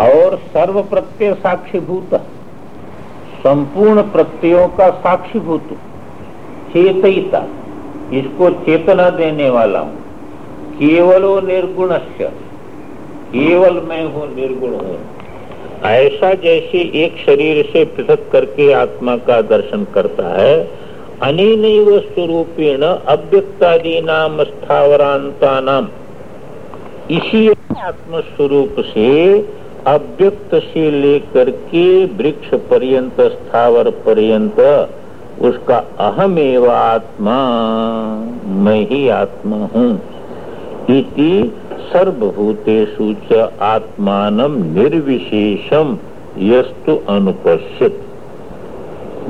और सर्व प्रत्यय साक्षीभूत। संपूर्ण प्रत्ययों का साक्षीभूत। चेतयिता। इसको चेतना देने वाला हूँ। केवलो निर्गुण केवल मैं हूँ निर्गुण हूँ। ऐसा जैसे एक शरीर से पृथक करके आत्मा का दर्शन करता है अनिन स्वरूपेण अव्यक्तादी नाम स्थावरांता नाम इसी आत्मस्वरूप से अव्यक्त से लेकर के वृक्ष पर्यंत, स्थावर पर्यंत, उसका अहम एवं आत्मा, मैं ही आत्मा हूँ। इति सर्वभूतेषु च आत्मान निर्विशेषम यस्तु अनुपस्थित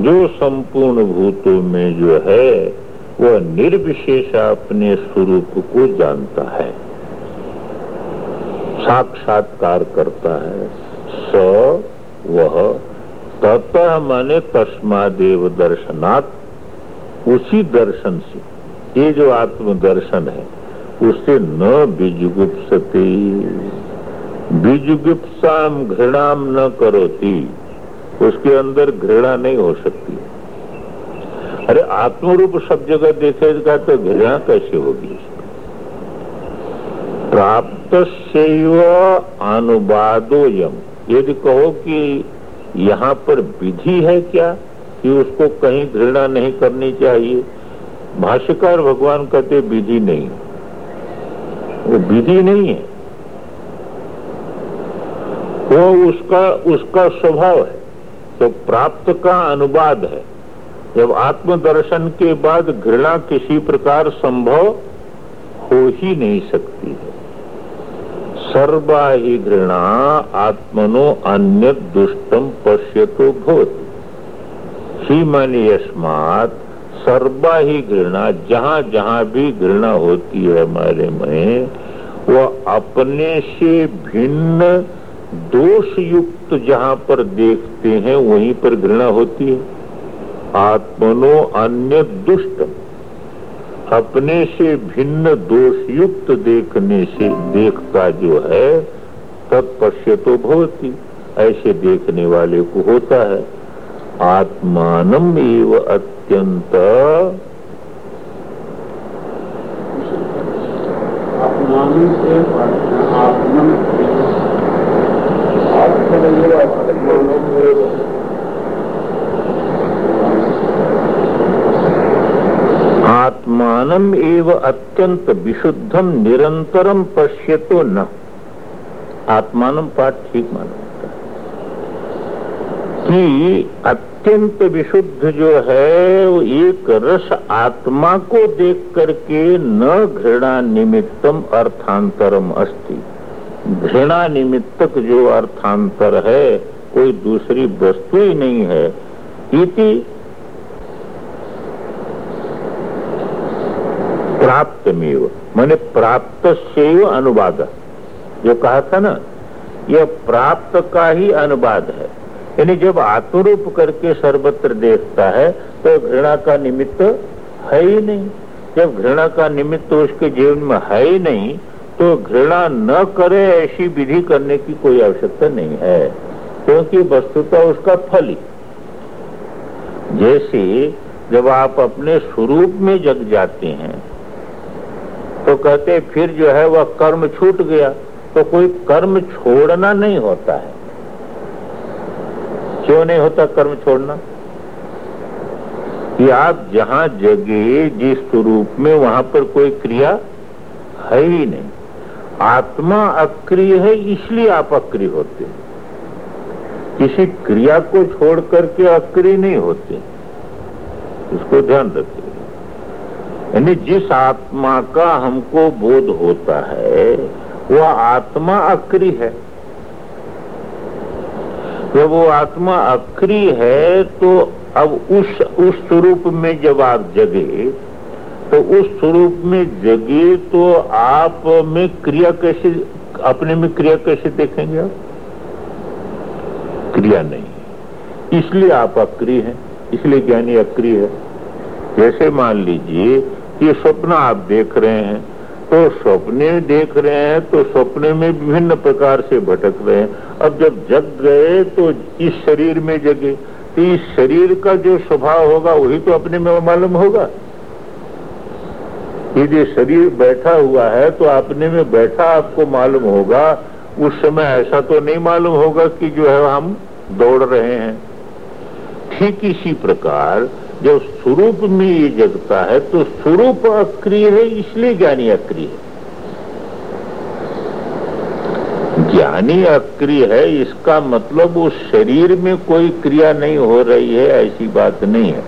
जो संपूर्ण भूतों में जो है, वह निर्विशेष अपने स्वरूप को जानता है। साक्षात्कार करता है। स, वह, ततः माने तस्मादेव दर्शनात्, उसी दर्शन से। ये जो आत्म दर्शन है उससे न बीजुगुप्सते। बीजुगुप्साम घृणाम न करोती, उसके अंदर घृणा नहीं हो सकती। अरे आत्मरूप सब जगह देखेगा तो घृणा कैसे होगी? प्राप्त अनुवादो यम यदि कहो कि यहाँ पर विधि है क्या, कि उसको कहीं घृणा नहीं करनी चाहिए, भाष्यकार भगवान कहते विधि नहीं। वो विधि नहीं है। वो उसका उसका स्वभाव है। तो प्राप्त का अनुवाद है। जब आत्मदर्शन के बाद घृणा किसी प्रकार संभव हो ही नहीं सकती है। सर्वा ही घृणा आत्मनो अन्य दुष्टम पश्यतो भूत। श्रीमन यस्मात सर्वा ही घृणा जहाँ जहाँ भी घृणा होती है हमारे में, वह अपने से भिन्न दोष युक्त जहाँ पर देखते हैं, वहीं पर घृणा होती है। आत्मनो अन्य दुष्टम अपने से भिन्न दोष युक्त देखने से देखता जो है तत्पश्य तो भवती। ऐसे देखने वाले को होता है। आत्मान एव अत्यंत। आत्मान आत्मानम एव अत्यंत विशुद्धम निरंतरम पश्यतो न। आत्मानम पाठ ठीक माना कि अत्यंत विशुद्ध जो है, वो एक रस आत्मा को देख करके न घृणा निमित्तम अर्थांतरम अस्ति। घृणा निमित्तक जो अर्थांतर है, कोई दूसरी वस्तु ही नहीं है। इति प्राप्त में मैंने प्राप्त से अनुवाद। जो कहा था ना, यह प्राप्त का ही अनुवाद है। यानी जब आत्मरूप करके सर्वत्र देखता है तो घृणा का निमित्त है ही नहीं। जब घृणा का निमित्त उसके जीवन में है ही नहीं तो घृणा न करे ऐसी विधि करने की कोई आवश्यकता नहीं है। क्योंकि वस्तुता उसका फल ही। जैसे जब आप अपने स्वरूप में जग जाते हैं तो कहते, फिर जो है वह कर्म छूट गया। तो कोई कर्म छोड़ना नहीं होता है। क्यों नहीं होता कर्म छोड़ना? कि आप जहाँ जगे, जिस स्वरूप में, वहाँ पर कोई क्रिया है ही नहीं। आत्मा अक्रिय है, इसलिए आप अक्रिय होते हैं। किसी क्रिया को छोड़ करके अक्रिय नहीं होते। इसको ध्यान रखें। यानी जिस आत्मा का हमको बोध होता है, वह आत्मा अक्री है। जब वो आत्मा अक्री है तो अब उस उस स्वरूप में जब आप जगे तो उस स्वरूप में जगे तो आप में क्रिया कैसे, अपने में क्रिया कैसे देखेंगे आप? क्रिया नहीं। इसलिए आप अक्री हैं। इसलिए ज्ञानी अक्री है। जैसे मान लीजिए ये स्वप्न आप देख रहे हैं। तो सपने देख रहे हैं तो सपने में विभिन्न प्रकार से भटक रहे हैं। अब जब जग गए तो इस शरीर में जगे। तो इस शरीर का जो स्वभाव होगा, वही तो अपने में मालूम होगा। यदि शरीर बैठा हुआ है तो अपने में बैठा आपको मालूम होगा। उस समय ऐसा तो नहीं मालूम होगा कि जो है हम दौड़ रहे हैं। ठीक इसी प्रकार जब स्वरूप में ये जगता है तो स्वरूप अक्रिय है, इसलिए ज्ञानी अक्रिय है। ज्ञानी अक्रिय है, इसका मतलब उस शरीर में कोई क्रिया नहीं हो रही है, ऐसी बात नहीं है।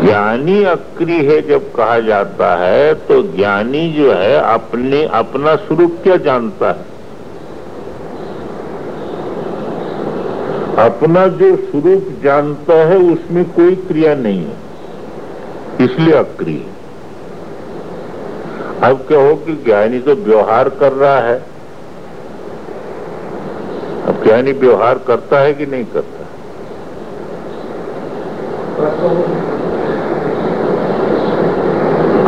ज्ञानी अक्रिय है जब कहा जाता है तो ज्ञानी जो है, अपने, अपना स्वरूप क्या जानता है? अपना जो स्वरूप जानता है, उसमें कोई क्रिया नहीं है। इसलिए अक्रिय। अब क्या हो कि ज्ञानी तो व्यवहार कर रहा है। अब ज्ञानी व्यवहार करता है कि नहीं करता?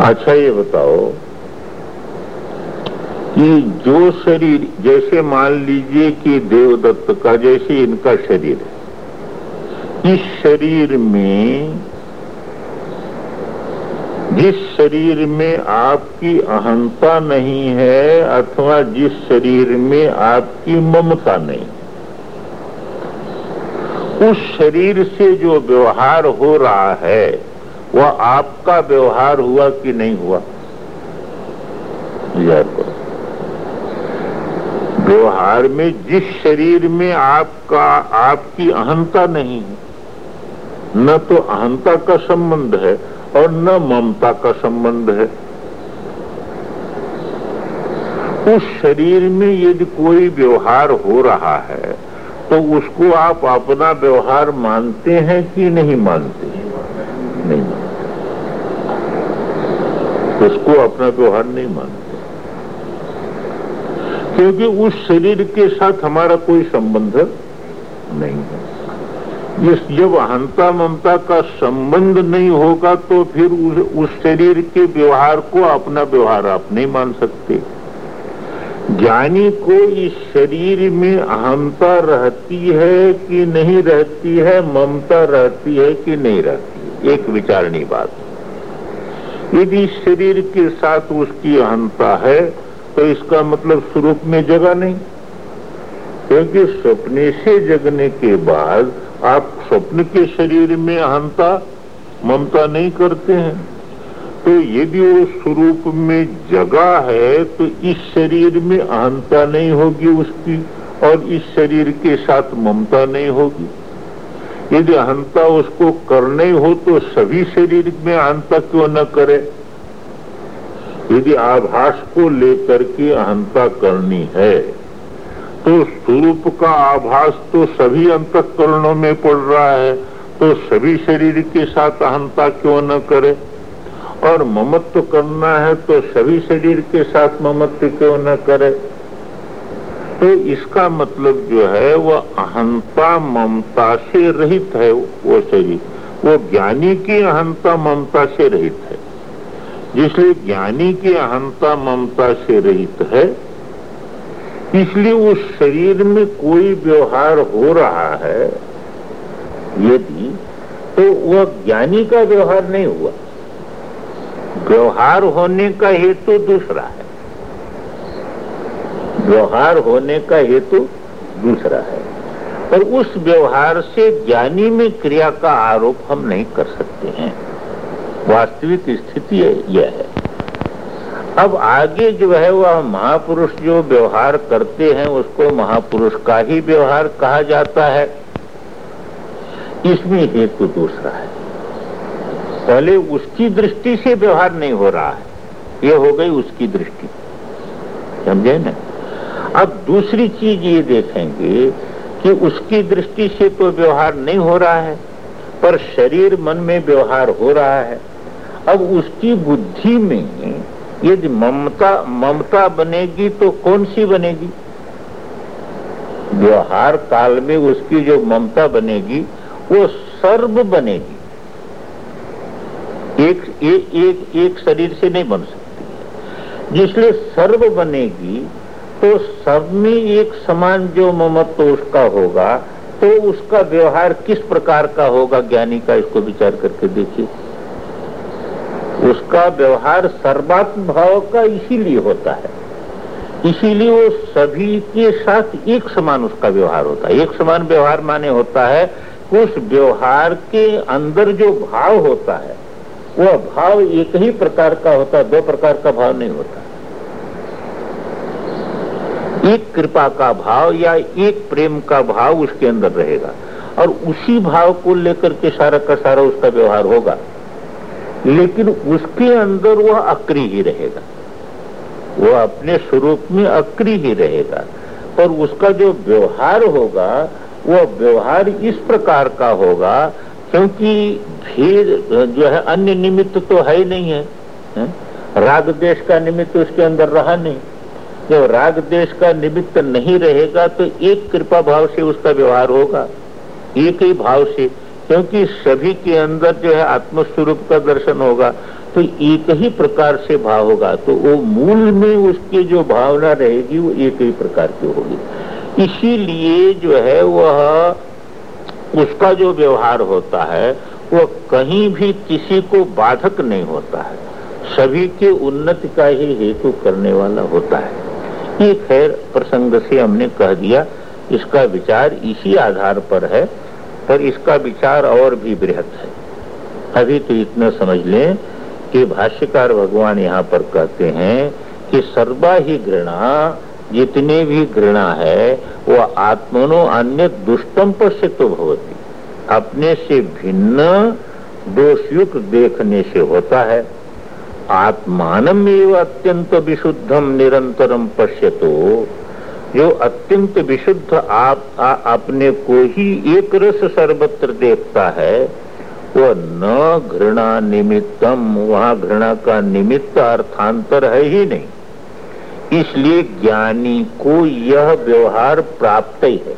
अच्छा ये बताओ। कि जो शरीर, जैसे मान लीजिए कि देवदत्त का, जैसे इनका शरीर है, इस शरीर में, जिस शरीर में आपकी अहंता नहीं है, अथवा जिस शरीर में आपकी ममता नहीं उस शरीर से जो व्यवहार हो रहा है, वह आपका व्यवहार हुआ कि नहीं हुआ याद करो व्यवहार में, जिस शरीर में आपका, आपकी अहंता नहीं है, न तो अहंता का संबंध है और न ममता का संबंध है। उस शरीर में यदि कोई व्यवहार हो रहा है तो उसको आप अपना व्यवहार मानते हैं कि नहीं मानते? नहीं मानते। उसको अपना व्यवहार नहीं मानते। क्योंकि उस शरीर के साथ हमारा कोई संबंध नहीं है। इस जब अहंता ममता का संबंध नहीं होगा तो फिर उस, उस शरीर के व्यवहार को अपना व्यवहार आप नहीं मान सकते। ज्ञानी को इस शरीर में अहंता रहती है कि नहीं रहती है ममता रहती है कि नहीं रहती एक विचारणी बात। यदि शरीर के साथ उसकी अहंता है तो इसका मतलब स्वरूप में जगा नहीं। क्योंकि सपने से जगने के बाद आप स्वप्न के शरीर में अहंता, ममता नहीं करते हैं। तो यदि वो स्वरूप में जगह है तो इस शरीर में अहंता नहीं होगी उसकी, और इस शरीर के साथ ममता नहीं होगी। यदि अहंता उसको करने हो तो सभी शरीर में अहंता क्यों न करे? यदि आभास को लेकर के अहंता करनी है तो स्वरूप का आभास तो सभी अंतकरणों में पड़ रहा है तो सभी शरीर के साथ अहंता क्यों न करे? और ममत्व करना है तो सभी शरीर के साथ ममत्व क्यों न करे? तो इसका मतलब जो है वह अहंता ममता से रहित है वो शरीर। वो ज्ञानी की अहंता ममता से रहित है। जिसलिए ज्ञानी की अहंता ममता से रहित है। इसलिए उस शरीर में कोई व्यवहार हो रहा है, यदि तो वह ज्ञानी का व्यवहार नहीं हुआ। व्यवहार होने का हेतु तो दूसरा है। व्यवहार होने का हेतु तो दूसरा है। और उस व्यवहार से ज्ञानी में क्रिया का आरोप हम नहीं कर सकते हैं। वास्तविक स्थिति यह है। अब आगे जो है, वह महापुरुष जो व्यवहार करते हैं, उसको महापुरुष का ही व्यवहार कहा जाता है। इसमें हेतु दूसरा है। पहले उसकी दृष्टि से व्यवहार नहीं हो रहा है। ये हो गई उसकी दृष्टि। समझे ना? अब दूसरी चीज़ ये देखेंगे कि उसकी दृष्टि से तो व्यवहार नहीं हो रहा है, पर शरीर मन में व्यवहार हो रहा है। अब उसकी बुद्धि में यदि ममता ममता बनेगी तो कौन सी बनेगी? व्यवहार काल में उसकी जो ममता बनेगी वो सर्व बनेगी। एक एक एक, एक शरीर से नहीं बन सकती। जिसलिए सर्व बनेगी तो सब में एक समान जो ममत्व उसका होगा तो उसका व्यवहार किस प्रकार का होगा ज्ञानी का इसको विचार करके देखिए। उसका व्यवहार सर्वात्म भाव का इसीलिए होता है। इसीलिए वो सभी के साथ एक समान उसका व्यवहार होता है। एक समान व्यवहार माने होता है उस व्यवहार के अंदर जो भाव होता है, वह भाव एक ही प्रकार का होता है, दो प्रकार का भाव नहीं होता। एक कृपा का भाव या एक प्रेम का भाव उसके अंदर रहेगा। और उसी भाव को लेकर के सारा का सारा उसका व्यवहार होगा। लेकिन उसके अंदर वह अक्री ही रहेगा। वह अपने स्वरूप में अक्री ही रहेगा। और उसका जो व्यवहार होगा वह व्यवहार इस प्रकार का होगा क्योंकि भेद जो है अन्य निमित्त तो है ही नहीं है, है? राग देश का निमित्त उसके अंदर रहा नहीं। जब राग देश का निमित्त नहीं रहेगा तो एक कृपा भाव से उसका व्यवहार होगा। एक ही भाव से क्योंकि सभी के अंदर जो है आत्मस्वरूप का दर्शन होगा तो एक ही प्रकार से भाव होगा। तो वो मूल में उसकी जो भावना रहेगी, वो एक ही प्रकार की होगी। इसीलिए जो है वह उसका जो व्यवहार होता है, वह कहीं भी किसी को बाधक नहीं होता है। सभी के उन्नति का ही हेतु करने वाला होता है। ये खैर प्रसंग से हमने कह दिया। इसका विचार इसी आधार पर है पर इसका विचार और भी बृहत है। अभी तो इतना समझ लें कि भाष्यकार भगवान यहाँ पर कहते हैं कि सर्वा ही घृणा, जितने भी घृणा है, वो आत्मनो अन्य दुष्टम पर से तो भवती। अपने से भिन्न दोषयुक्त देखने से होता है। आत्मानम आत्मान अत्यंत विशुद्धम निरंतरम पश्यतो जो अत्यंत विशुद्ध आप आ, अपने को ही एक रस सर्वत्र देखता है। वह न घृणा निमित्तम वहाँ घृणा का निमित्त अर्थांतर है ही नहीं। इसलिए ज्ञानी को यह व्यवहार प्राप्त ही है।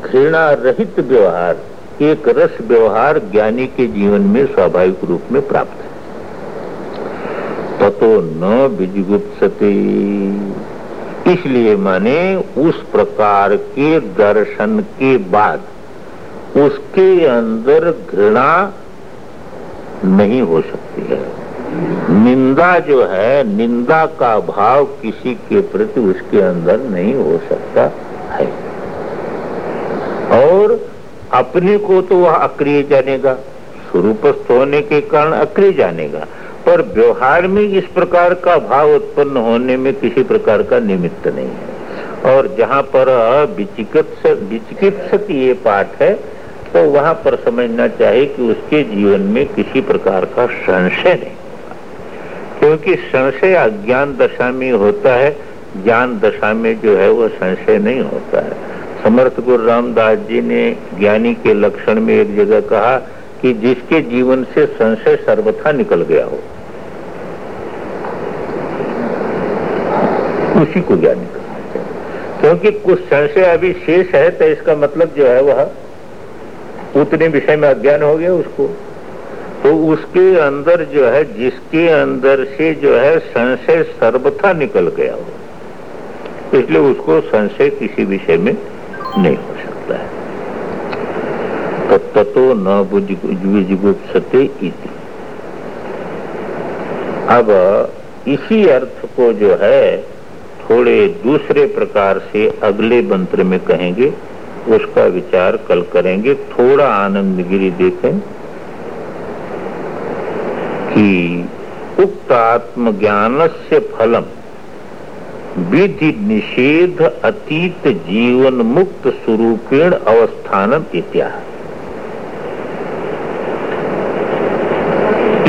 घृणा रहित व्यवहार एक रस व्यवहार ज्ञानी के जीवन में स्वाभाविक रूप में प्राप्त है। ततो न विजुगुप्सते। इसलिए माने उस प्रकार के दर्शन के बाद उसके अंदर घृणा नहीं हो सकती है। निंदा जो है, निंदा का भाव किसी के प्रति उसके अंदर नहीं हो सकता है। और अपने को तो वह अक्रिय जानेगा, स्वरूपस्थ होने के कारण अक्रिय जानेगा। पर व्यवहार में इस प्रकार का भाव उत्पन्न होने में किसी प्रकार का निमित्त नहीं है। और जहाँ पर विचिकित्सक ये पाठ है तो वहाँ पर समझना चाहिए कि उसके जीवन में किसी प्रकार का संशय नहीं क्योंकि संशय अज्ञान दशा में होता है, ज्ञान दशा में जो है वो संशय नहीं होता है। समर्थ गुरु रामदास जी ने ज्ञानी के लक्षण में एक जगह कहा कि जिसके जीवन से संशय सर्वथा निकल गया हो, उसी को ज्ञानी कहा क्योंकि कुछ संशय अभी शेष है तो इसका मतलब जो है वह, उतने विषय में अज्ञान हो गया उसको। तो उसके अंदर जो है, जिसके अंदर से जो है, संशय सर्वथा निकल गया हो, इसलिए उसको संशय किसी विषय में नहीं हो सकता है। तत्तो न इति। अब इसी अर्थ को जो है, थोड़े दूसरे प्रकार से अगले मंत्र में कहेंगे, उसका विचार कल करेंगे। थोड़ा आनंद गिरी देखें कि उक्त आत्मज्ञान से फलम, विधि निषेध अतीत जीवन मुक्त स्वरूपेण अवस्थान इत्यादि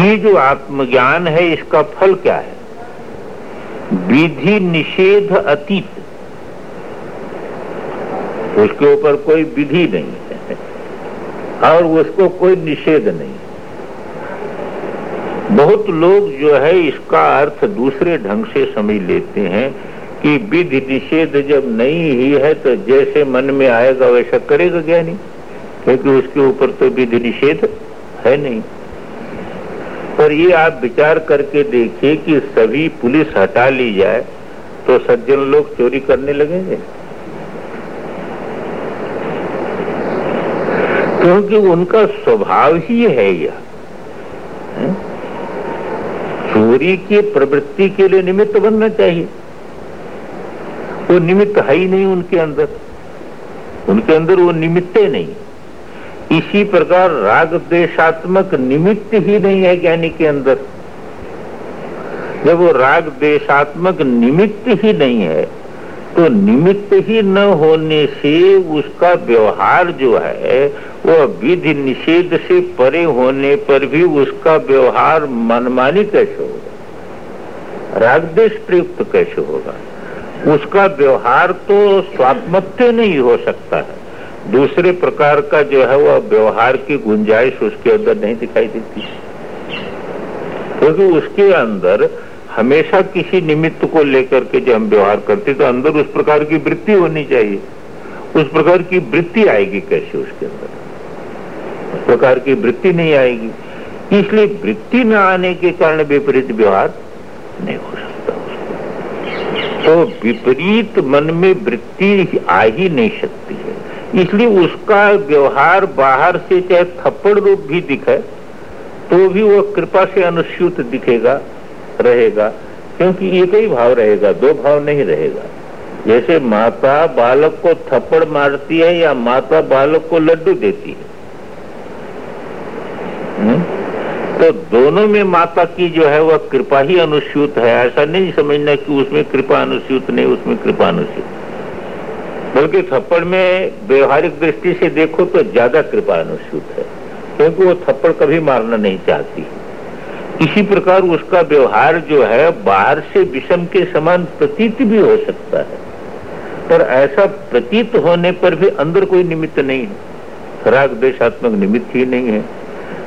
ये जो आत्मज्ञान है, इसका फल क्या है? विधि निषेध अतीत। उसके ऊपर कोई विधि नहीं है, और उसको कोई निषेध नहीं बहुत लोग जो है, इसका अर्थ दूसरे ढंग से समझ लेते हैं कि विधि निषेध जब नहीं ही है तो जैसे मन में आएगा, वैसा करेगा ज्ञानी क्योंकि उसके ऊपर तो विधि निषेध है नहीं। पर ये आप विचार करके देखिए कि सभी पुलिस हटा ली जाए तो सज्जन लोग चोरी करने लगेंगे। क्योंकि उनका स्वभाव ही है यह। चोरी की प्रवृत्ति के लिए निमित्त बनना चाहिए। वो निमित्त है ही नहीं उनके अंदर। उनके अंदर वो निमित्त नहीं। इसी प्रकार राग देशात्मक निमित्त ही नहीं है ज्ञानी के अंदर। जब वो राग देशात्मक निमित्त ही नहीं है तो निमित्त ही न होने से उसका व्यवहार जो है, वो विधि निषेध से परे होने पर भी उसका व्यवहार मनमानी कैसे होगा? राग देश प्रयुक्त कैसे होगा? उसका व्यवहार तो स्वात्मत्य नहीं हो सकता है। दूसरे प्रकार का जो है वह व्यवहार की गुंजाइश उसके अंदर नहीं दिखाई देती। क्योंकि तो उसके अंदर हमेशा किसी निमित्त को लेकर के जब हम व्यवहार करते तो अंदर उस प्रकार की वृत्ति होनी चाहिए। उस प्रकार की वृत्ति आएगी कैसे उसके अंदर? उस प्रकार की वृत्ति नहीं आएगी। इसलिए वृत्ति न आने के कारण विपरीत व्यवहार नहीं हो सकता तो विपरीत मन में वृत्ति आ ही नहीं सकती। इसलिए उसका व्यवहार बाहर से चाहे थप्पड़ रूप भी दिखे तो भी वो कृपा से अनुस्यूत दिखेगा, रहेगा, क्योंकि एक ही भाव रहेगा, दो भाव नहीं रहेगा। जैसे माता बालक को थप्पड़ मारती है या माता बालक को लड्डू देती है। हुँ? तो दोनों में माता की जो है वह कृपा ही अनुस्यूत है। ऐसा नहीं समझना कि उसमें कृपा अनुस्यूत नहीं, उसमें कृपा अनुस्यूत। बल्कि थप्पड़ में व्यवहारिक दृष्टि से देखो तो ज़्यादा कृपा अनुस्यूत है, क्योंकि वो थप्पड़ कभी मारना नहीं चाहती। इसी प्रकार उसका व्यवहार जो है, बाहर से विषम के समान प्रतीत भी हो सकता है। पर ऐसा प्रतीत होने पर भी अंदर कोई निमित्त नहीं है। राग देशात्मक निमित्त ही नहीं है।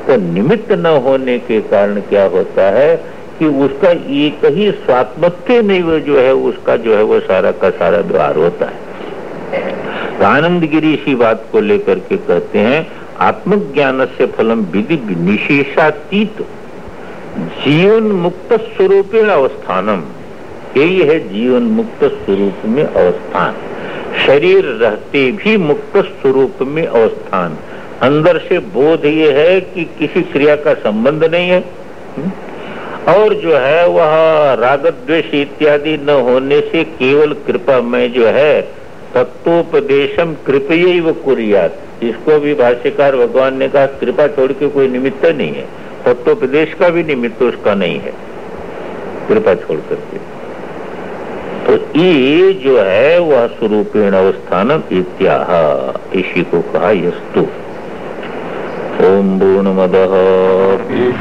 तो निमित्त न होने के कारण क्या होता है कि उसका एक ही स्वात्मत्व में वो जो है, उसका जो है, वो सारा का सारा व्यवहार होता है। आनंद गिरी इसी बात को लेकर के कहते हैं आत्मज्ञान से फलम विधि निशेषातीत जीवन मुक्त स्वरूप अवस्थानम। यही है जीवन मुक्त स्वरूप में अवस्थान। शरीर रहते भी मुक्त स्वरूप में अवस्थान। अंदर से बोध ये है कि किसी क्रिया का संबंध नहीं है। हम्म? और जो है वह राग द्वेष इत्यादि न होने से केवल कृपा में जो है तत्वोपदेशम कृपय कुरियात। इसको भी भाष्यकार भगवान ने कहा, कृपा छोड़ के कोई निमित्त नहीं है। तत्वोपदेश का भी निमित्त उसका नहीं है। कृपा छोड़ करके। तो ये जो है, वह स्वरूपेण अवस्थान इत्याह। इसी को कहा यस्तु। ओम पूर्णमद।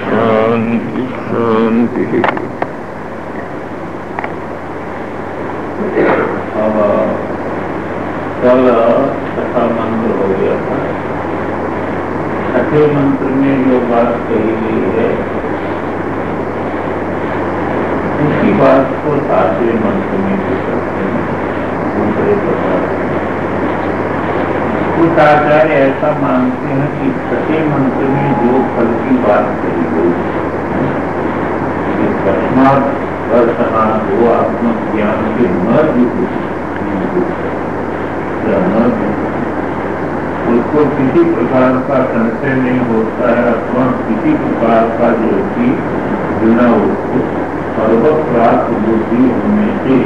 शांति शांति कल छठा मंत्र हो गया था छठे मंत्र में जो बात कही गई है उसी बात को सातवें मंत्र में भी करते हैं दूसरे प्रकार कुछ आचार्य ऐसा मानते हैं कि छठे मंत्र में जो फल की बात कही गई तस्मात दर्शना आत्मज्ञान के उसको किसी प्रकार का संशय नहीं होता है, अथवा किसी प्रकार का जो कि बिना उसको सर्वप्राप्त बुद्धि होने से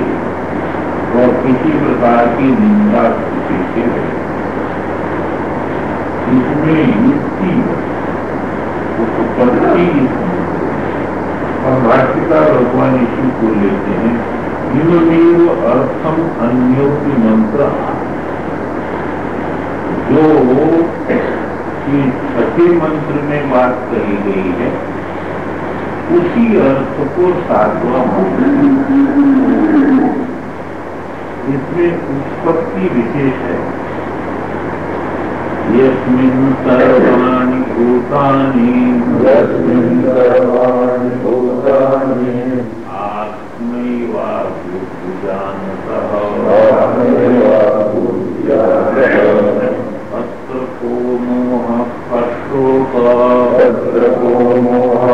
और किसी प्रकार की निंदा किसी से इसमें युक्ति उत्पत्ति और भाष्यकार भगवान इसी को लेते हैं इनमेव अर्थम अन्योक्ति मंत्र जो छठे मंत्र में बात कही गई है उसी अर्थ को सातवा इसमें उत्पत्ति विशेष है। यस्मिन् सर्वाणि भूतानि। यस्मिन् सर्वाणि भूतानि आत्मैवाभूतजानतः अत्र को मोहः पशोः अत्र को मोहः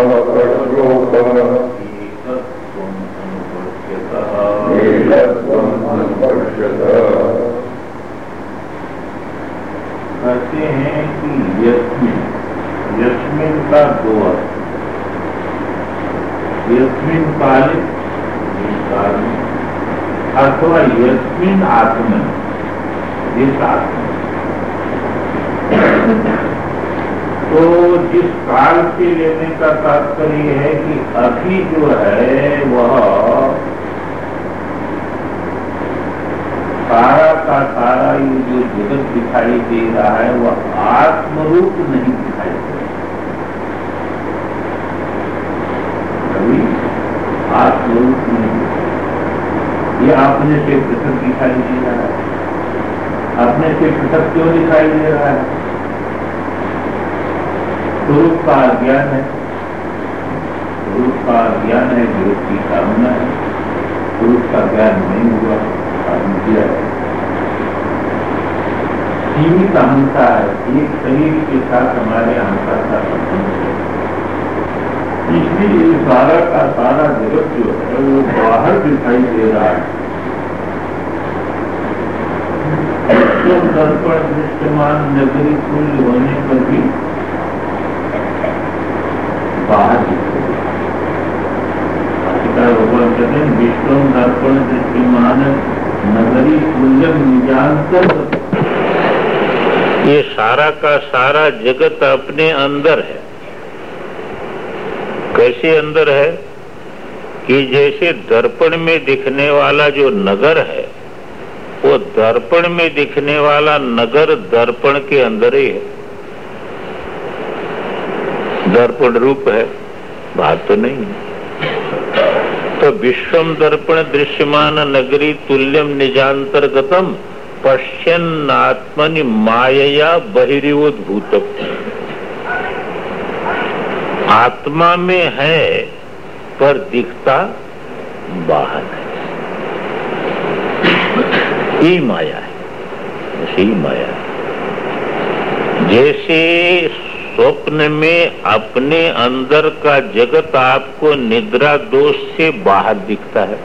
अथवा यस्मिन आत्मा जिस आत्मा तो जिस काल के लेने का तात्पर्य है कि अभी जो है वह सारा का सारा ये जो जगत दिखाई दे रहा है वह आत्मरूप नहीं दिखाई दे अभी आत्मरूप नहीं ये अपने से पृथक दिखाई दे रहा है अपने से पृथक क्यों दिखाई दे रहा है स्वरूप का ज्ञान है। स्वरूप का ज्ञान है विरोध की कामना है। स्वरूप का ज्ञान नहीं हुआ कारण किया है। सीमित अहंता है, एक शरीर के साथ हमारे अहंता का संबंध है। इसलिए सारा का सारा जगत जो है, वो बाहर दिखाई दे रहा है। दर्पण दृष्टमान नगरी कुल होने पर भी बाहर भगवान कहते हैं दर्पण नगरी निजांतर ये सारा का सारा जगत अपने अंदर है। कैसे अंदर है? कि जैसे दर्पण में दिखने वाला जो नगर है, वो दर्पण में दिखने वाला नगर दर्पण के अंदर ही है। दर्पण रूप है। बात तो नहीं तो विश्वम दर्पण दृश्यमान नगरी तुल्यम निजांतर्गतम पश्यन आत्मनि माया बहिर्योद्भूत आत्मा में है, पर दिखता बाहर है। ही माया है। ही माया है। जैसे स्वप्न में अपने अंदर का जगत आपको निद्रा दोष से बाहर दिखता है।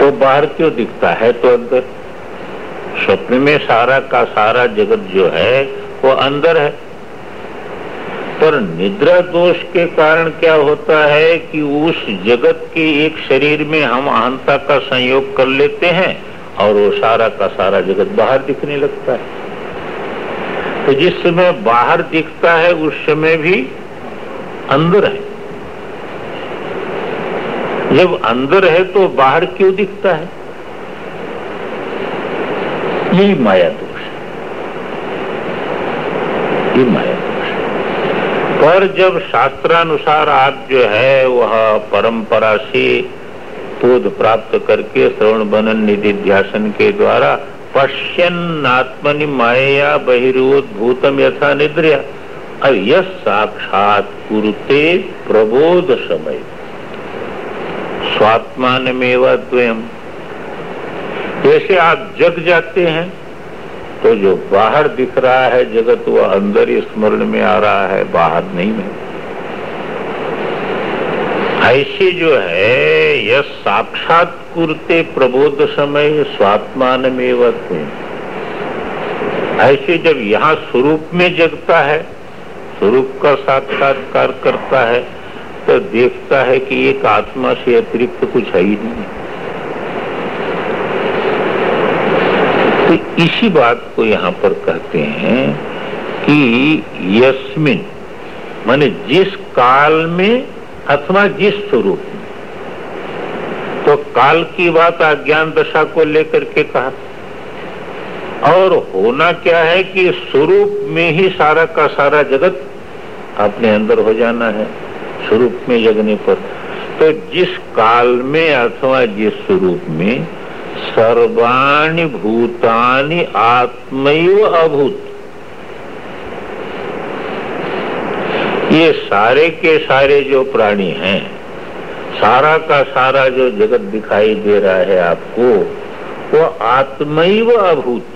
तो बाहर क्यों दिखता है तो अंदर? स्वप्न में सारा का सारा जगत जो है, वो अंदर है। पर निद्रा दोष के कारण क्या होता है कि उस जगत के एक शरीर में हम अहंता का संयोग कर लेते हैं और वो सारा का सारा जगत बाहर दिखने लगता है। तो जिस समय बाहर दिखता है, उस समय भी अंदर है। जब अंदर है तो बाहर क्यों दिखता है? यही माया दोष ये माया दोष पर जब शास्त्रानुसार आप जो है, वह परंपरा से बोध प्राप्त करके, श्रवण बनन निधि ध्यासन के द्वारा पश्यन आत्मनि माया बहिर्भूतम यथा निद्रिया। और यह साक्षात कुरुते प्रबोध समय स्वात्मान में जैसे आप जग जाते हैं तो जो बाहर दिख रहा है जगत वह अंदर ही स्मरण में आ रहा है, बाहर नहीं में ऐसे जो है, यह साक्षात कुरते प्रबोध समय स्वात्मान में ऐसे जब यहाँ स्वरूप में जगता है, स्वरूप का साक्षात्कार करता है तो देखता है कि एक आत्मा से अतिरिक्त कुछ है ही नहीं। तो इसी बात को यहाँ पर कहते हैं कि यस्मिन, माने जिस काल में अथवा जिस स्वरूप में। तो काल की बात अज्ञान दशा को लेकर के कहा। और होना क्या है कि स्वरूप में ही सारा का सारा जगत अपने अंदर हो जाना है, स्वरूप में जगने पर। तो जिस काल में अथवा जिस स्वरूप में सर्वाणी भूतानि आत्मैव अभूत। ये सारे के सारे जो प्राणी हैं, सारा का सारा जो जगत दिखाई दे रहा है आपको, वो आत्मैव अभूत,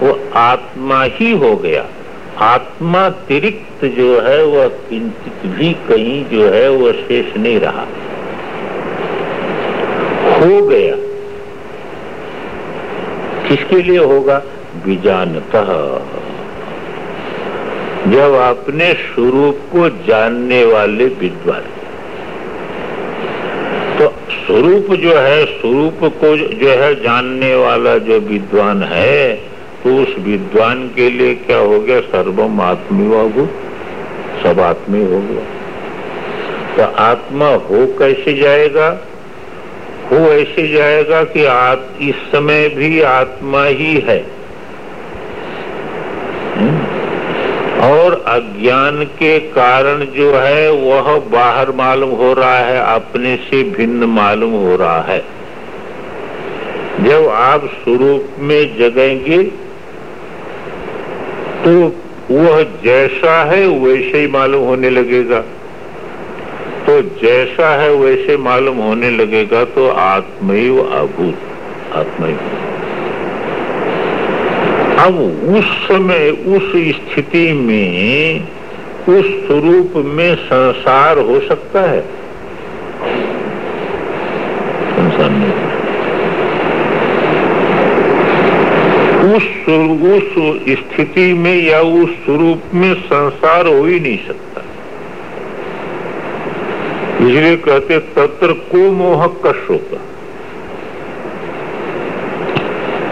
वो आत्मा ही हो गया। आत्मा तिरिक्त जो है, वह किंचित भी कहीं जो है वो शेष नहीं रहा। हो गया। किसके लिए होगा? बीजानतः जब अपने स्वरूप को जानने वाले विद्वान। तो स्वरूप जो है, स्वरूप को जो है जानने वाला जो विद्वान है तो उस विद्वान के लिए क्या हो गया? सर्वम आत्मीवाभूत सब आत्मी हो गया। तो आत्मा हो कैसे जाएगा? हो ऐसे जाएगा कि आप इस समय भी आत्मा ही है। और अज्ञान के कारण जो है, वह बाहर मालूम हो रहा है, अपने से भिन्न मालूम हो रहा है। जब आप स्वरूप में जगेंगे तो वह जैसा है, वैसे ही मालूम होने लगेगा। तो जैसा है, वैसे मालूम होने लगेगा तो आत्मैव अभूत, आत्मैव। अब उस समय उस स्थिति में, उस स्वरूप में संसार हो सकता है। संसार नहीं उस उस स्थिति में या उस स्वरूप में संसार हो ही नहीं सकता। इसलिए कहते तत्र को मोह कश होता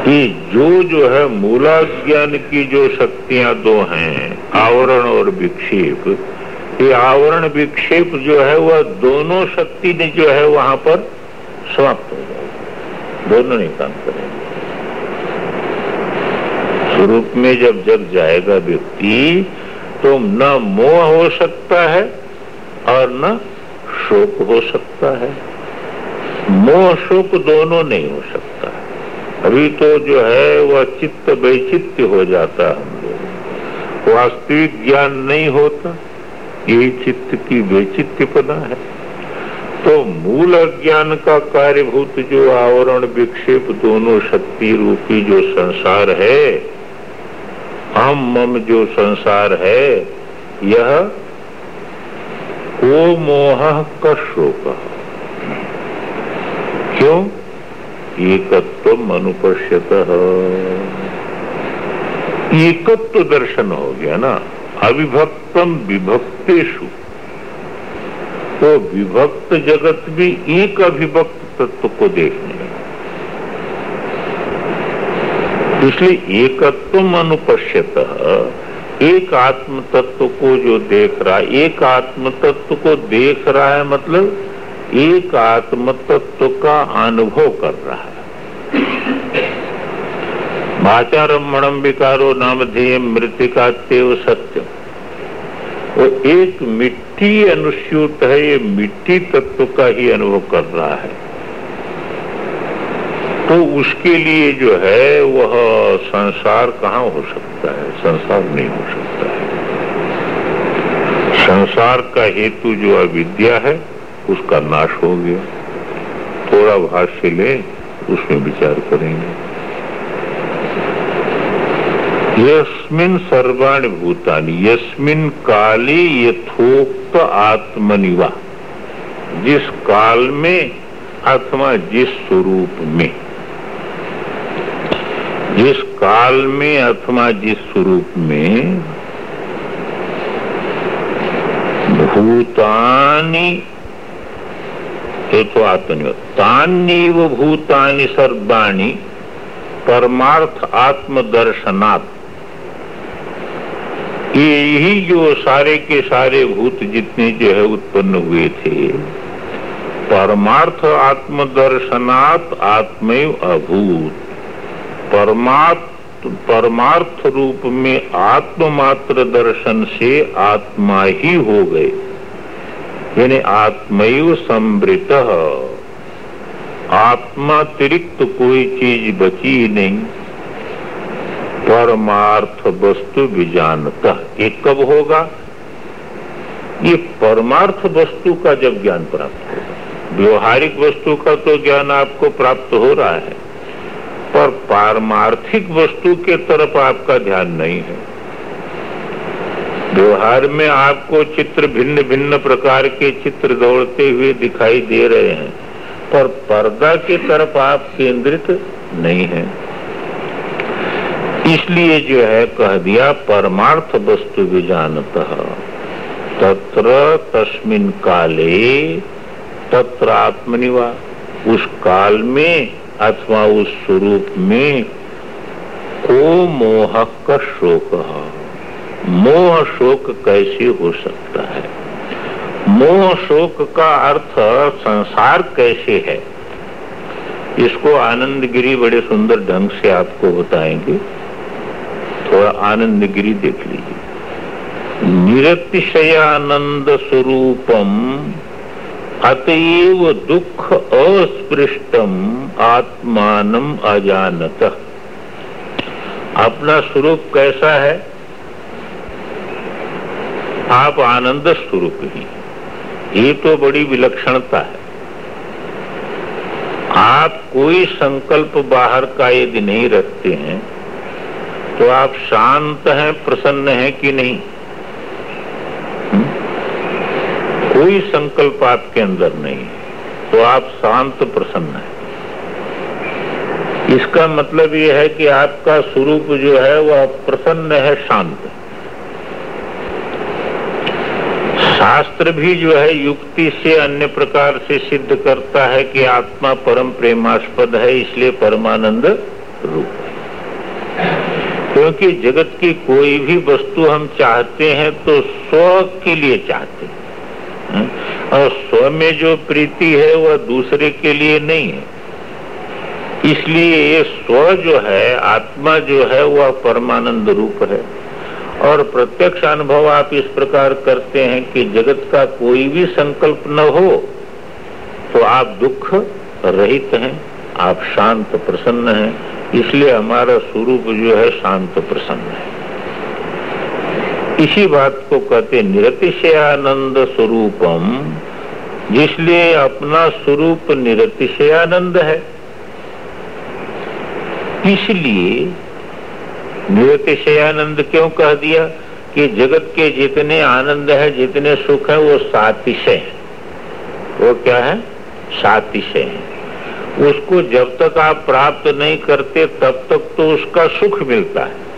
कि जो जो है मूला ज्ञान की जो शक्तियाँ दो हैं, आवरण और विक्षेप, ये आवरण विक्षेप जो है वह दोनों शक्ति ने जो है वहाँ पर समाप्त हो जाएगा दोनों नहीं काम करेंगे स्वरूप में जब जग जाएगा व्यक्ति तो न मोह हो सकता है और न शोक हो सकता है। मोह शोक दोनों नहीं हो सकता। अभी तो जो है, वह चित्त वैचित्य हो जाता है वास्तविक ज्ञान नहीं होता, यही चित्त की वैचित्यपना है। तो मूल अज्ञान का कार्यभूत जो आवरण विक्षेप दोनों शक्ति रूपी जो संसार है, हम मम जो संसार है, यह को मोह का शोक क्यों? एकत्व अनुपश्यत। एकत्व दर्शन हो गया ना? अविभक्तम विभक्तेशु तो विभक्त जगत भी एक अभिभक्त तत्व को देखने इसलिए एकत्व अनुपश्यत, एक आत्म तत्व को जो देख रहा है, एक आत्म तत्व को देख रहा है मतलब एक आत्म तत्व का अनुभव कर रहा है। भाचारमणम विकारो नाम ध्येय मृतिका तेव सत्य वो एक मिट्टी अनुस्यूत है, ये मिट्टी तत्व का ही अनुभव कर रहा है। तो उसके लिए जो है, वह संसार कहाँ हो सकता है? संसार नहीं हो सकता है। संसार का हेतु जो अविद्या है उसका नाश हो गया। थोड़ा भाष्य ले, उसमें विचार करेंगे। यस्मिन सर्वाणी भूतानि, यस्मिन काले यथोक्त आत्मनिवा। जिस काल में अथवा जिस स्वरूप में। जिस काल में अथवा जिस स्वरूप में, भूतानी तो आत्मनिव तान्यव भूतानि सर्वाणी परमार्थ आत्मदर्शनात्। यही जो सारे के सारे भूत जितने जो है उत्पन्न हुए थे, परमार्थ आत्मदर्शनात् आत्मैव अभूत। परमात्म परमार्थ रूप में आत्ममात्र दर्शन से आत्मा ही हो गए। यानी आत्मैव समृत आत्मातिरिक्त कोई चीज़ बची ही नहीं। परमार्थ वस्तु विजानता ये कब होगा? ये परमार्थ वस्तु का जब ज्ञान प्राप्त होगा। व्यवहारिक वस्तु का तो ज्ञान आपको प्राप्त हो रहा है। पर पारमार्थिक वस्तु के तरफ़ आपका ध्यान नहीं है। व्यवहार में आपको चित्र भिन्न भिन्न प्रकार के चित्र दौड़ते हुए दिखाई दे रहे हैं, पर पर्दा के तरफ़ आप केंद्रित नहीं है। इसलिए जो है कह दिया, परमार्थ वस्तु भी जानता तत्र तस्मिन काले तत्र आत्मनिवा उस काल में अथवा उस स्वरूप में को मोह का शोक मोह शोक कैसे हो सकता है? मोह शोक का अर्थ संसार कैसे है? इसको आनंद गिरी बड़े सुंदर ढंग से आपको बताएँगे। थोड़ा आनंद गिरी देख लीजिए। निरतिशयानंद स्वरूपम, अतएव दुख अस्पृष्टम आत्मान अजानत। अपना स्वरूप कैसा है? आप आनंद स्वरूप ही। ये तो बड़ी विलक्षणता है। आप कोई संकल्प बाहर का यदि नहीं रखते हैं तो आप शांत हैं, प्रसन्न हैं कि नहीं? कोई संकल्प आपके अंदर नहीं है तो आप शांत, प्रसन्न है। इसका मतलब यह है कि आपका स्वरूप जो है, वह प्रसन्न है, शांत शास्त्र भी जो है युक्ति से अन्य प्रकार से सिद्ध करता है कि आत्मा परम प्रेमास्पद है, इसलिए परमानंद रूप है। क्योंकि जगत की कोई भी वस्तु हम चाहते हैं तो स्व के लिए चाहते हैं। और स्व में जो प्रीति है, वह दूसरे के लिए नहीं है। इसलिए ये स्व जो है, आत्मा जो है, वह परमानंद रूप है। और प्रत्यक्ष अनुभव आप इस प्रकार करते हैं कि जगत का कोई भी संकल्प न हो तो आप दुख रहित हैं, आप शांत प्रसन्न हैं, इसलिए हमारा स्वरूप जो है शांत प्रसन्न है। इसी बात को कहते निरतिशयानंद स्वरूपम, जिसलिए अपना स्वरूप निरतिशयानंद है। इसलिए निरतिशयानंद क्यों कह दिया कि जगत के जितने आनंद है, जितने सुख है, वो सातिशय है। वो क्या है? सातिशय है। उसको जब तक आप प्राप्त नहीं करते, तब तक तो उसका सुख मिलता है।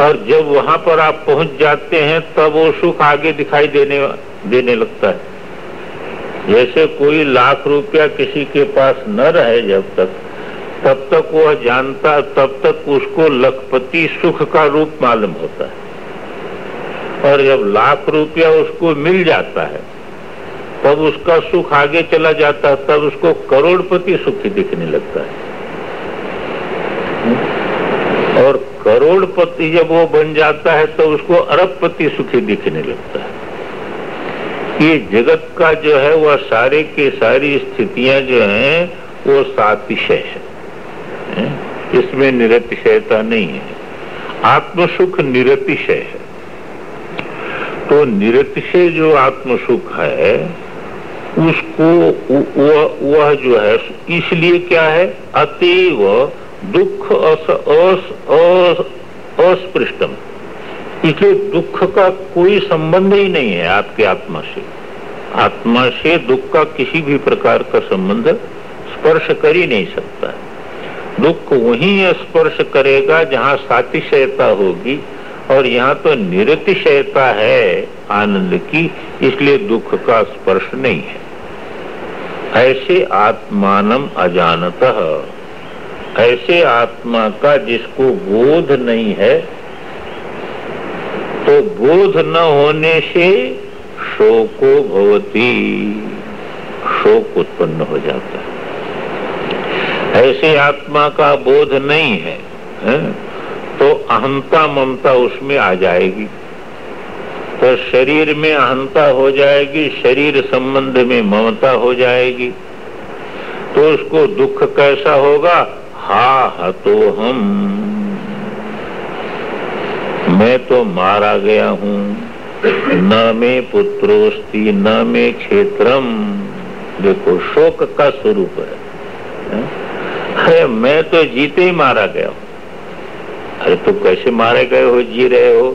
और जब वहाँ पर आप पहुँच जाते हैं, तब वो सुख आगे दिखाई देने देने लगता है। जैसे कोई लाख रुपया किसी के पास न रहे जब तक तब तक वह जानता तब तक उसको लखपति सुख का रूप मालूम होता है। और जब लाख रुपया उसको मिल जाता है, तब उसका सुख आगे चला जाता है, तब उसको करोड़पति सुखी दिखने लगता है। और करोड़पति जब वो बन जाता है तो उसको अरबपति सुखी दिखने लगता है। ये जगत का जो है, वह सारे के सारी स्थितियाँ जो हैं, वो सातिशय है। इसमें निरतिशयता नहीं है। आत्म सुख निरतिशय है। तो निरतिशय जो आत्म सुख है, उसको वह जो है, इसलिए क्या है? अतीव दुख अस्पृष्टम। इसलिए दुख का कोई संबंध ही नहीं है आपके आत्मा से। आत्मा से दुख का किसी भी प्रकार का संबंध स्पर्श कर ही नहीं सकता। दुख वही स्पर्श करेगा जहाँ सातिशयता होगी, और यहाँ तो निरतिशयता है आनंद की, इसलिए दुख का स्पर्श नहीं है। ऐसे आत्मान अजानत। ऐसे आत्मा का जिसको बोध नहीं है तो बोध न होने से शोको भवती, शोक उत्पन्न हो जाता है। ऐसे आत्मा का बोध नहीं है, है? तो अहंता ममता उसमें आ जाएगी। तो शरीर में अहंता हो जाएगी शरीर संबंध में ममता हो जाएगी। तो उसको दुख कैसा होगा? हा तो हम। मैं तो मारा गया हूँ। न में पुत्रोस्ती न में क्षेत्रम। देखो शोक का स्वरूप है, है? अरे मैं तो जीते ही मारा गया हूँ। अरे तो कैसे मारे गए हो, जी रहे हो?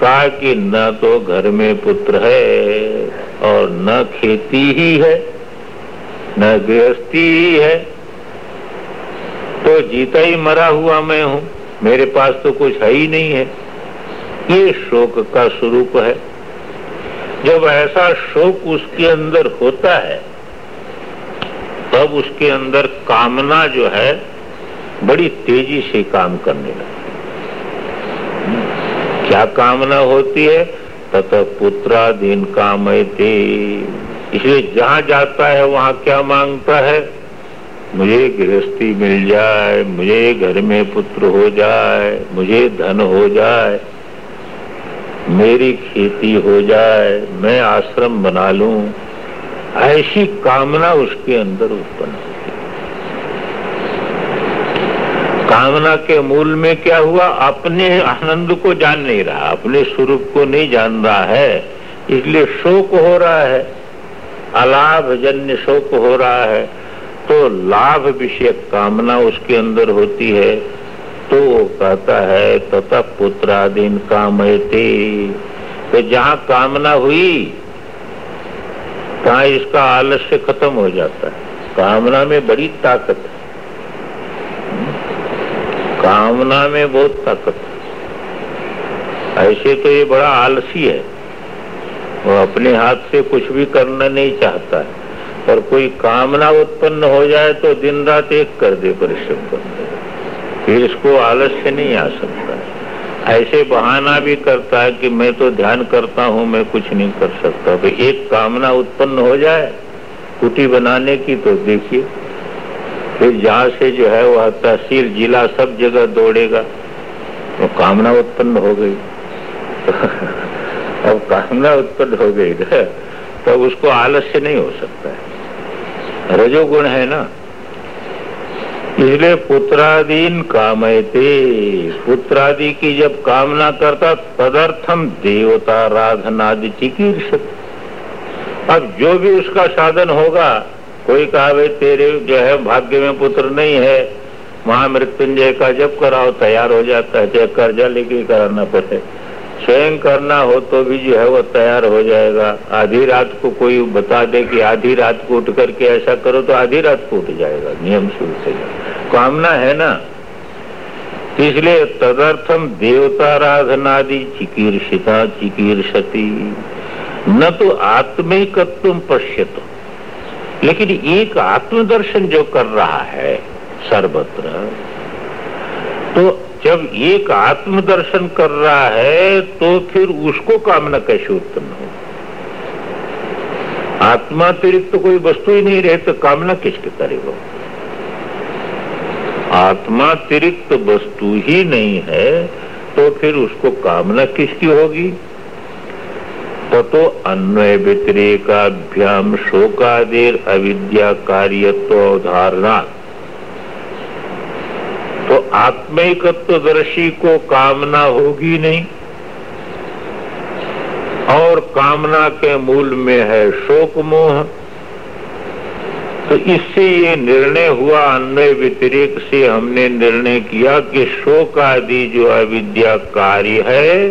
कहा कि न तो घर में पुत्र है और न खेती ही है, न गृहस्थी ही है। तो जीता ही मरा हुआ मैं हूँ, मेरे पास तो कुछ है ही नहीं है। ये शोक का स्वरूप है। जब ऐसा शोक उसके अंदर होता है तब उसके अंदर कामना जो है, बड़ी तेज़ी से काम करने लगती क्या कामना होती है? तथा पुत्राधीन कामयते। इसलिए जहाँ जाता है, वहाँ क्या माँगता है? मुझे गृहस्थी मिल जाए, मुझे घर में पुत्र हो जाए, मुझे धन हो जाए, मेरी खेती हो जाए, मैं आश्रम बना लूँ। ऐसी कामना उसके अंदर उत्पन्न होती कामना के मूल में क्या हुआ? अपने आनंद को जान नहीं रहा, अपने स्वरूप को नहीं जान रहा है, इसलिए शोक हो रहा है अलाभ जन्य शोक हो रहा है तो लाभ विषय कामना उसके अंदर होती है। तो वो कहता है तथा पुत्रादीन काम कामयते। तो जहाँ कामना हुई कहा इसका आलस्य खत्म हो जाता है। कामना में बड़ी ताकत है। कामना में बहुत ताकत है। ऐसे तो ये बड़ा आलसी है। वो अपने हाथ से कुछ भी करना नहीं चाहता है। और कोई कामना उत्पन्न हो जाए तो दिन रात एक कर दे परिश्रम कर दे फिर इसको आलस्य नहीं आ सकता ऐसे बहाना भी करता है कि मैं तो ध्यान करता हूँ, मैं कुछ नहीं कर सकता। तो एक कामना उत्पन्न हो जाए, कुटी बनाने की तो देखिए। फिर जहाँ से जो है वह तहसील, जिला सब जगह दौड़ेगा तो कामना उत्पन्न हो गई। अब कामना उत्पन्न हो गई। तो उसको आलस्य नहीं हो सकता है। रजोगुण है ना? इसलिए पुत्रादीन कामयते पुत्रादि की जब कामना करता, तदर्थम देवता राधनादि चिकीर्षक अब जो भी उसका साधन होगा, कोई कहा, भाई, तेरे जो है, भाग्य में पुत्र नहीं है। महामृत्युंजय का जब कराओ, तैयार हो जाता है चाहे कर्जा लेके कराना पड़े स्वयं करना हो तो भी जो है वो तैयार हो जाएगा। आधी रात को कोई बता दे कि आधी रात को उठ करके ऐसा करो तो आधी रात को उठ जाएगा, नियम शुरू से कामना है ना? इसलिए तदर्थम देवता देवताराधनादि चिकीर्षिता चिकीर्षति। न तो आत्मिकत्व पश्यतो। लेकिन एक आत्मदर्शन जो कर रहा है सर्वत्र तो जब एक आत्मदर्शन कर रहा है तो फिर उसको कामना कैसे उत्पन्न हो आत्मा अतिरिक्त तो कोई वस्तु ही नहीं रहे तो कामना किसके करेगा आत्मा अतिरिक्त वस्तु ही नहीं है तो फिर उसको कामना किसकी होगी? तो, तो अन्वय व्यतिरेकाभ्याम शोकादेर अविद्या कार्यत्व धारणा तो आत्मिकत्व दर्शी को कामना होगी नहीं। और कामना के मूल में है शोक मोह तो इससे ये निर्णय हुआ, अन्वय व्यतिरिक से हमने निर्णय किया कि शोक आदि जो अविद्या कार्य है,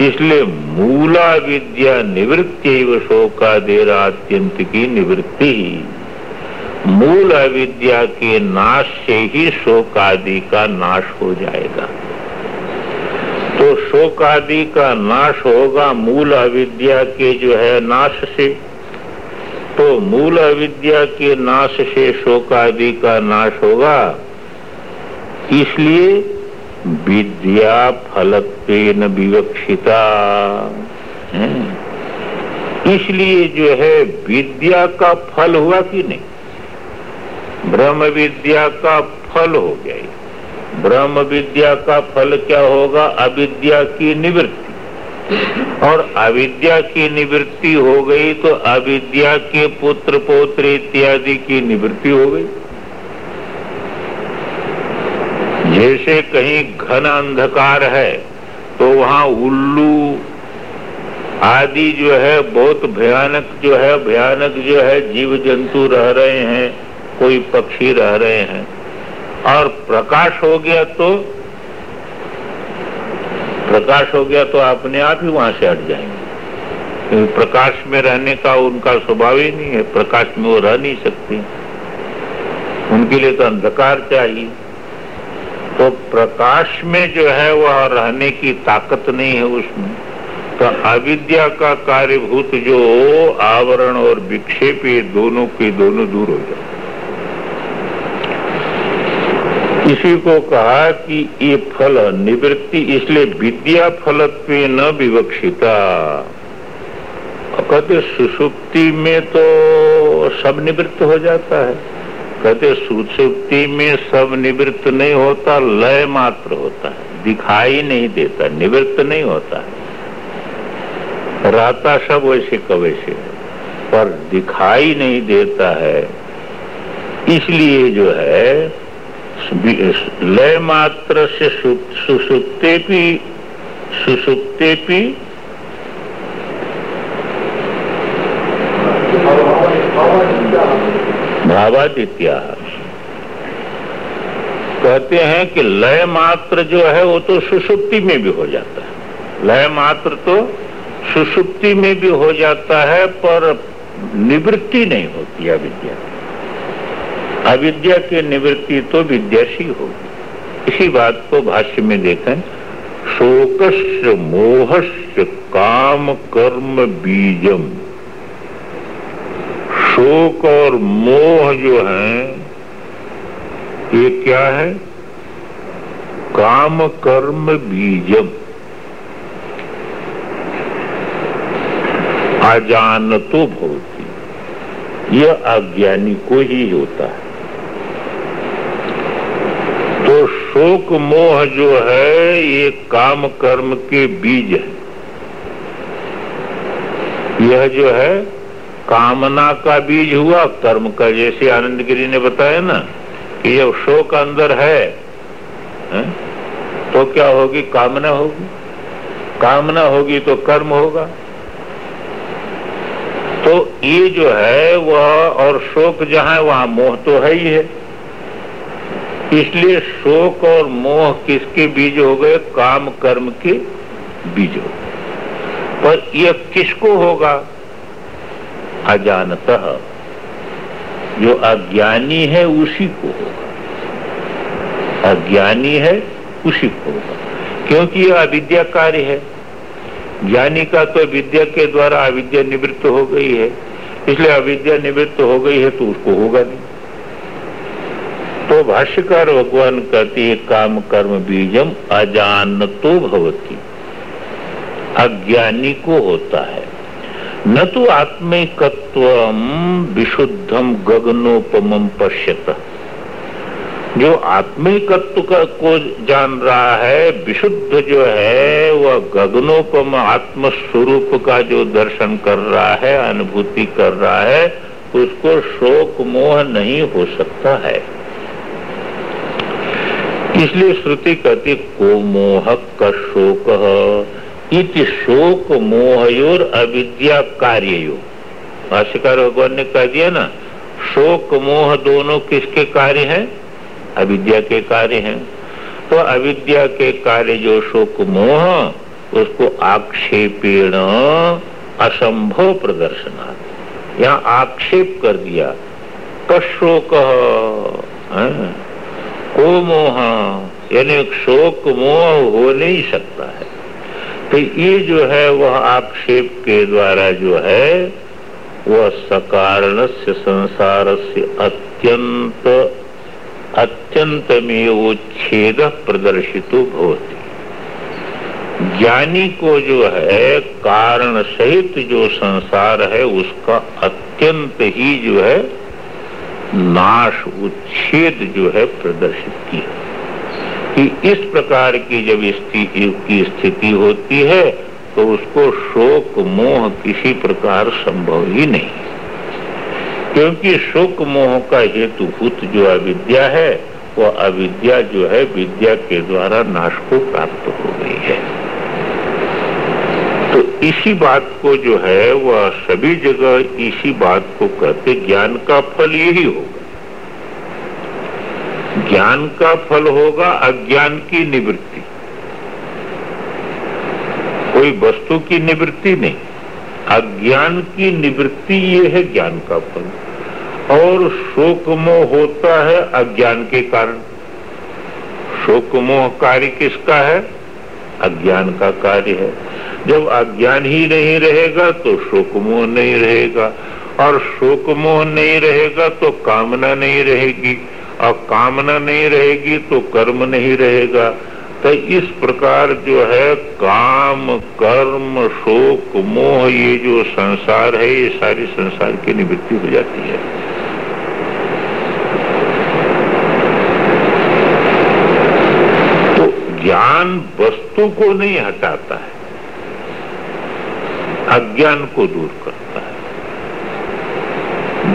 इसलिए मूला विद्या निवृत्ति शोकादेर अत्यंत की निवृत्ति। मूल अविद्या के नाश से ही शोक आदि का नाश हो जाएगा। तो शोक आदि का नाश होगा मूल अविद्या के जो है नाश से। तो मूल अविद्या के नाश से शोक आदि का नाश होगा। इसलिए विद्या फलत्वेन विवक्षिता। इसलिए जो है विद्या का फल हुआ कि नहीं? ब्रह्म विद्या का फल हो गया। ब्रह्म विद्या का फल क्या होगा? अविद्या की निवृत्ति। और अविद्या की निवृत्ति हो गई तो अविद्या के पुत्र, पौत्र इत्यादि की निवृत्ति हो गई। जैसे कहीं घन अंधकार है तो वहाँ उल्लू आदि जो है, बहुत भयानक जो है, भयानक जो है जीव जंतु रह रहे हैं। कोई पक्षी रह रहे हैं। और प्रकाश हो गया तो प्रकाश हो गया तो अपने आप ही वहाँ से हट जाएँगे। प्रकाश में रहने का उनका स्वभाव ही नहीं है, प्रकाश में वो रह नहीं सकते। उनके लिए तो अंधकार चाहिए। तो प्रकाश में जो है वह रहने की ताकत नहीं है उसमें। तो अविद्या का कार्यभूत जो आवरण और विक्षेप, ये दोनों के दोनों दूर हो जाए। इसी को कहा कि ये फल निवृत्ति इसलिए विद्या फलत्व न विवक्षिता। कहते सुसुप्ति में तो सब निवृत्त हो जाता है। कहते सुसुप्ति में सब निवृत्त नहीं होता, लय मात्र होता है। दिखाई नहीं देता, निवृत्त नहीं होता है। रहता सब वैसे कवैसे पर दिखाई नहीं देता है। इसलिए जो है लय मात्र से सुसुप्ते भी सुसुप्ते भी भावादित्या। कहते हैं कि लय मात्र जो है, वो तो सुसुप्ति में भी हो जाता है। लय मात्र तो सुसुप्ति में भी हो जाता है, पर निवृत्ति नहीं होती अविद्या। अविद्या की निवृत्ति तो विद्याशी होगी। इसी बात को भाष्य में देखें शोकस्य मोहस्य काम, कर्म, बीजम। शोक और मोह जो है, ये क्या है? काम, कर्म, बीजम। अजान तो भवती। यह अज्ञानी को ही होता है तो शोक मोह जो है ये काम कर्म के बीज है। यह जो है कामना का बीज हुआ कर्म का जैसे आनंद गिरी ने बताया ना कि जब शोक अंदर है, है तो क्या होगी? कामना होगी। कामना होगी तो कर्म होगा। तो ये जो है वह और शोक जहाँ वहाँ मोह तो है ही है। इसलिए शोक और मोह किसके बीज हो गए? काम, कर्म के बीज हो पर यह किसको होगा? अजानत। जो अज्ञानी है, उसी को होगा। अज्ञानी है, उसी को होगा। क्योंकि यह अविद्या कार्य है। ज्ञानी का तो विद्या के द्वारा अविद्या निवृत्त हो गई है। इसलिए अविद्या निवृत्त हो गई है तो उसको होगा नहीं। भाष्यकार भगवान कहती है, काम कर्म बीजम अजान तो भवती। अज्ञानी को होता है। न तो आत्मिकत्व विशुद्धम गगनोपम पश्यत। जो आत्मिकत्व का को जान रहा है, विशुद्ध जो है, वह गगनोपम आत्म स्वरूप का जो दर्शन कर रहा है, अनुभूति कर रहा है, उसको शोक मोह नहीं हो सकता है। इसलिए श्रुति कहती को मोह का शोक इति शोक मोहयोर अविद्या कार्य भाष्यकार भगवान ने कह दिया ना शोक मोह दोनों किसके कार्य हैं? अविद्या के कार्य हैं। तो अविद्या के कार्य जो शोक मोह उसको आक्षेपेण असंभव प्रदर्शन यहाँ आक्षेप कर दिया, कशोक। को मोह, यानी शोक मोह हो नहीं सकता है। तो ये जो है, वह आक्षेप के द्वारा जो है, वह सकारण से संसार से अत्यंत अत्यंत में वो छेद प्रदर्शित होती ज्ञानी को जो है, कारण सहित जो संसार है, उसका अत्यंत ही जो है नाश उच्छेद जो है प्रदर्शित किया कि इस प्रकार की जब की स्थिति होती है तो उसको शोक मोह किसी प्रकार संभव ही नहीं। क्योंकि शोक मोह का हेतुभूत जो अविद्या है वह अविद्या जो है विद्या के द्वारा नाश को प्राप्त हो गई है। तो इसी बात को जो है, वह सभी जगह इसी बात को कहते, ज्ञान का फल यही होगा। ज्ञान का फल होगा, अज्ञान की निवृत्ति। कोई वस्तु की निवृत्ति नहीं। अज्ञान की निवृत्ति ये है ज्ञान का फल। और शोक मोह होता है अज्ञान के कारण। शोक मोह कार्य किसका है? अज्ञान का कार्य है। जब अज्ञान ही नहीं रहेगा तो शोक मोह नहीं रहेगा। और शोक मोह नहीं रहेगा तो कामना नहीं रहेगी। और कामना नहीं रहेगी तो कर्म नहीं रहेगा। तो इस प्रकार जो है काम, कर्म, शोक, मोह, ये जो संसार है, ये सारी संसार की निवृत्ति हो जाती है। तो ज्ञान वस्तु को नहीं हटाता है। अज्ञान को दूर करता है।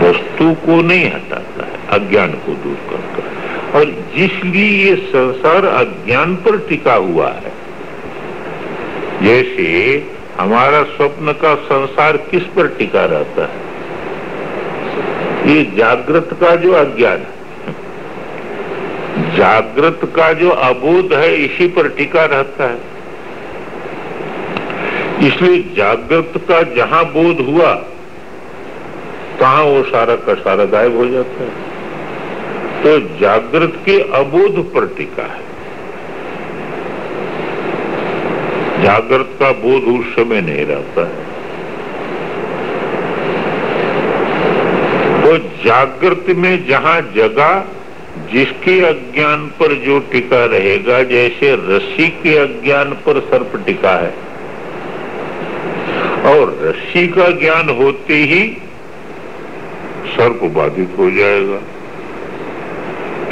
वस्तु को नहीं हटाता है, अज्ञान को दूर करता है। और जिसलिए ये संसार अज्ञान पर टिका हुआ है, जैसे हमारा स्वप्न का संसार किस पर टिका रहता है? ये जागृत का जो अज्ञान है, जागृत का जो अबोध है, इसी पर टिका रहता है। इसलिए जागृत का जहाँ बोध हुआ कहा वो सारा का सारा गायब हो जाता है। तो जागृत के अबोध पर टिका है। जागृत का बोध उस समय नहीं रहता है। तो जागृत में जहाँ जगह जिसके अज्ञान पर जो टिका रहेगा, जैसे रस्सी के अज्ञान पर सर्प टिका है। और रस्सी का ज्ञान होते ही सर्प बाधित हो जाएगा।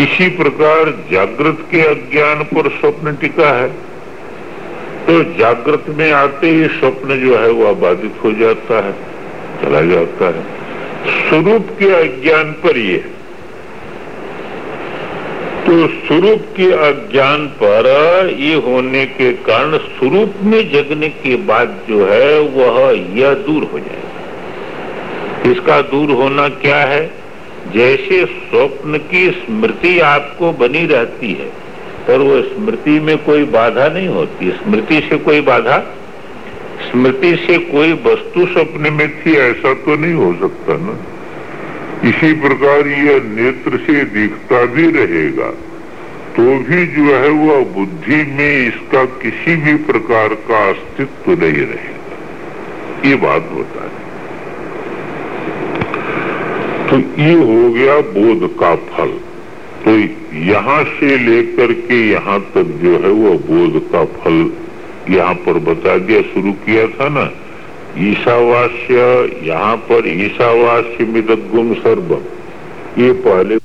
इसी प्रकार जागृत के अज्ञान पर स्वप्न टिका है। तो जागृत में आते ही स्वप्न जो है वह बाधित हो जाता है, चला जाता है। स्वरूप के अज्ञान पर ये तो स्वरूप के अज्ञान पर ये होने के कारण स्वरूप में जगने के बाद जो है वह यह दूर हो जाएगा इसका दूर होना क्या है? जैसे स्वप्न की स्मृति आपको बनी रहती है, पर वो स्मृति में कोई बाधा नहीं होती। स्मृति से कोई बाधा? स्मृति से कोई वस्तु स्वप्न में थी, ऐसा तो नहीं हो सकता ना। इसी प्रकार यह नेत्र से दिखता भी रहेगा। तो भी जो है वह बुद्धि में इसका किसी भी प्रकार का अस्तित्व नहीं रहेगा। ये बात है। तो ये हो गया बोध का फल। तो यहाँ से लेकर के यहाँ तक जो है वह बोध का फल यहाँ पर बता दिया, शुरू किया था ना? ईशावास्य यहाँ पर ईशावास्य मिदगुम सर्वम। ये पहले